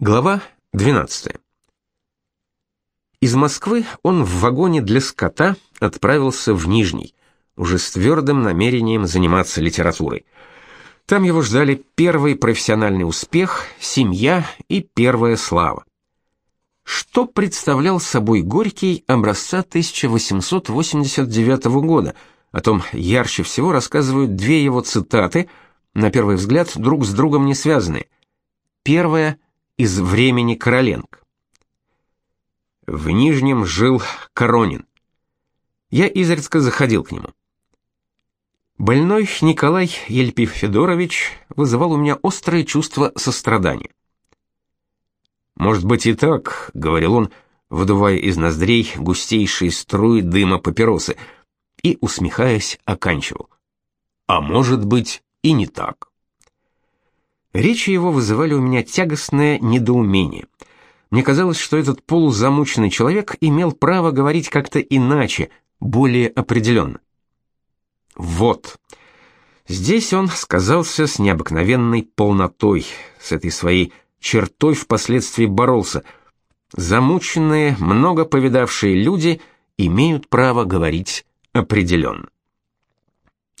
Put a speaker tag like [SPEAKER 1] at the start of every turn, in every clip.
[SPEAKER 1] Глава 12. Из Москвы он в вагоне для скота отправился в Нижний, уже с твердым намерением заниматься литературой. Там его ждали первый профессиональный успех, семья и первая слава. Что представлял собой Горький образца 1889 года? О том ярче всего рассказывают две его цитаты, на первый взгляд друг с другом не связанные. Первая – из времени Короленко. В Нижнем жил Коронин. Я изредка заходил к нему. Больной Николай Ельпив Федорович вызывал у меня острое чувство сострадания. «Может быть и так», — говорил он, выдувая из ноздрей густейшие струи дыма папиросы, и, усмехаясь, оканчивал. «А может быть и не так». Речи его вызывали у меня тягостное недоумение. Мне казалось, что этот полузамученный человек имел право говорить как-то иначе, более определенно. Вот. Здесь он сказался с необыкновенной полнотой, с этой своей чертой впоследствии боролся. Замученные, много повидавшие люди имеют право говорить определенно.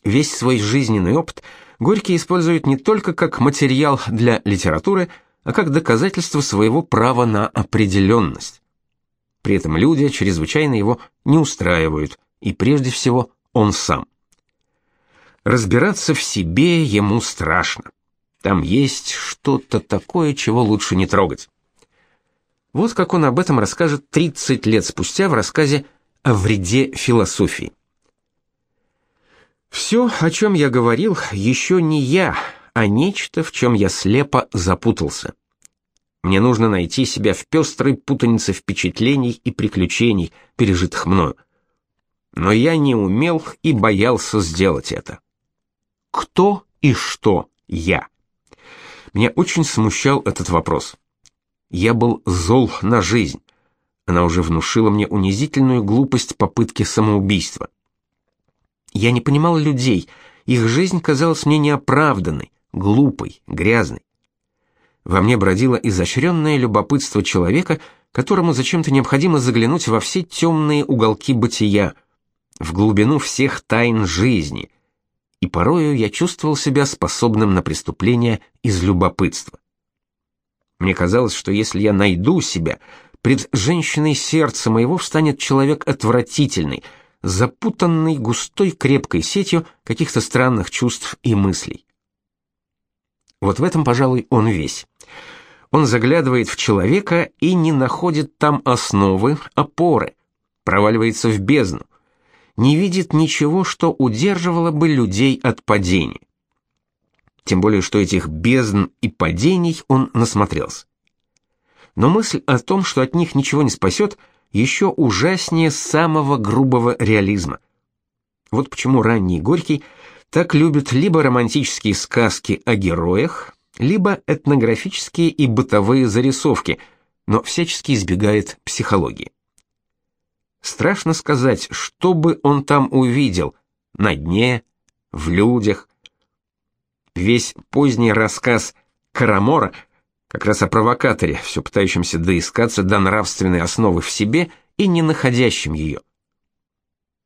[SPEAKER 1] Весь свой жизненный опыт – Горький использует не только как материал для литературы, а как доказательство своего права на определенность. При этом люди чрезвычайно его не устраивают, и прежде всего он сам. Разбираться в себе ему страшно. Там есть что-то такое, чего лучше не трогать. Вот как он об этом расскажет 30 лет спустя в рассказе о вреде философии. Все, о чем я говорил, еще не я, а нечто, в чем я слепо запутался. Мне нужно найти себя в пестрой путанице впечатлений и приключений, пережитых мною. Но я не умел и боялся сделать это. Кто и что я? Меня очень смущал этот вопрос. Я был зол на жизнь. Она уже внушила мне унизительную глупость попытки самоубийства. Я не понимал людей, их жизнь казалась мне неоправданной, глупой, грязной. Во мне бродило изощренное любопытство человека, которому зачем-то необходимо заглянуть во все темные уголки бытия, в глубину всех тайн жизни. И порою я чувствовал себя способным на преступление из любопытства. Мне казалось, что если я найду себя, пред женщиной сердца моего встанет человек отвратительный — запутанный густой крепкой сетью каких-то странных чувств и мыслей. Вот в этом, пожалуй, он весь. Он заглядывает в человека и не находит там основы, опоры, проваливается в бездну, не видит ничего, что удерживало бы людей от падения. Тем более, что этих бездн и падений он насмотрелся. Но мысль о том, что от них ничего не спасет – еще ужаснее самого грубого реализма. Вот почему ранний Горький так любит либо романтические сказки о героях, либо этнографические и бытовые зарисовки, но всячески избегает психологии. Страшно сказать, что бы он там увидел на дне, в людях. Весь поздний рассказ Карамора – как раз о провокаторе, все пытающемся доискаться до нравственной основы в себе и не находящем ее.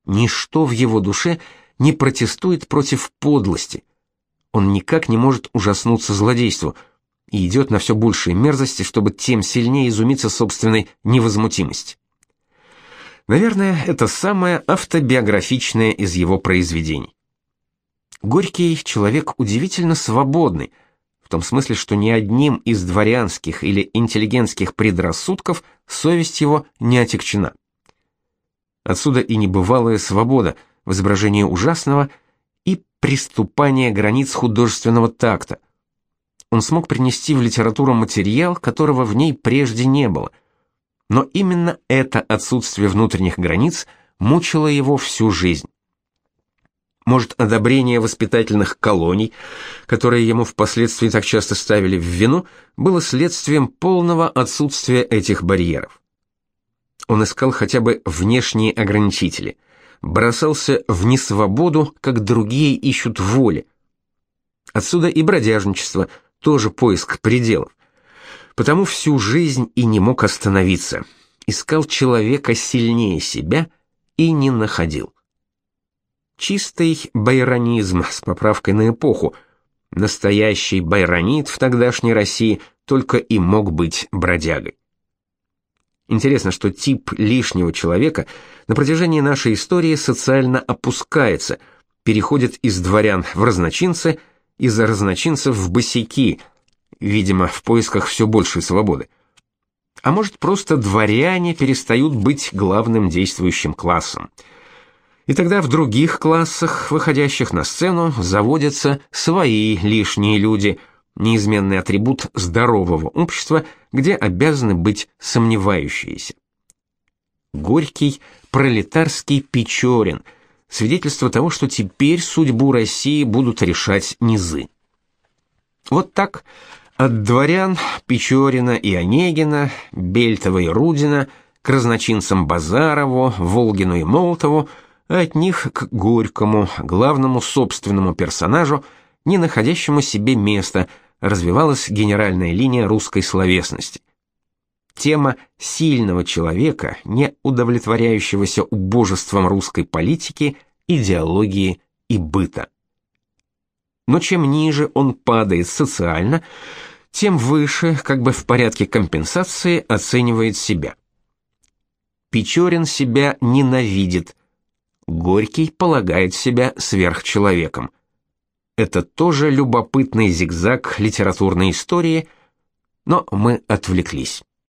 [SPEAKER 1] Ничто в его душе не протестует против подлости. Он никак не может ужаснуться злодейству и идет на все большие мерзости, чтобы тем сильнее изумиться собственной невозмутимости. Наверное, это самое автобиографичное из его произведений. Горький человек удивительно свободный, том смысле, что ни одним из дворянских или интеллигентских предрассудков совесть его не отягчена. Отсюда и небывалая свобода в изображении ужасного и приступание границ художественного такта. Он смог принести в литературу материал, которого в ней прежде не было. Но именно это отсутствие внутренних границ мучило его всю жизнь. Может, одобрение воспитательных колоний, которые ему впоследствии так часто ставили в вину, было следствием полного отсутствия этих барьеров. Он искал хотя бы внешние ограничители, бросался в несвободу, как другие ищут воли. Отсюда и бродяжничество, тоже поиск пределов. потому всю жизнь и не мог остановиться. Искал человека сильнее себя и не находил. Чистый байронизм с поправкой на эпоху. Настоящий байронит в тогдашней России только и мог быть бродягой. Интересно, что тип лишнего человека на протяжении нашей истории социально опускается, переходит из дворян в разночинцы, из разночинцев в босяки, видимо, в поисках все большей свободы. А может, просто дворяне перестают быть главным действующим классом. И тогда в других классах, выходящих на сцену, заводятся свои лишние люди – неизменный атрибут здорового общества, где обязаны быть сомневающиеся. Горький пролетарский Печорин – свидетельство того, что теперь судьбу России будут решать низы. Вот так от дворян Печорина и Онегина, Бельтова и Рудина к разночинцам Базарову, Волгину и Молотову, от них к Горькому, главному собственному персонажу, не находящему себе места – развивалась генеральная линия русской словесности. Тема сильного человека, не удовлетворяющегося убожеством русской политики, идеологии и быта. Но чем ниже он падает социально, тем выше, как бы в порядке компенсации, оценивает себя. Печорин себя ненавидит, Горький полагает себя сверхчеловеком – это тоже любопытный зигзаг литературной истории, но мы отвлеклись.